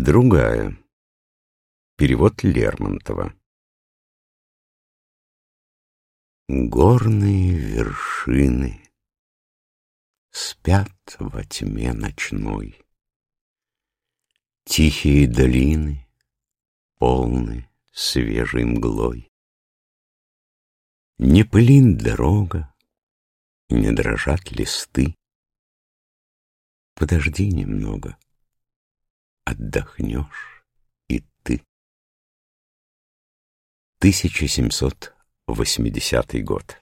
Другая. Перевод Лермонтова. Горные вершины Спят во тьме ночной. Тихие долины Полны свежей мглой. Не пылин дорога, Не дрожат листы. Подожди немного — отдохнешь и ты. 1780 год